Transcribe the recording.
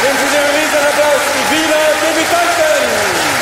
Geben Sie den Riesenapplaus, die Wiener Debütanten!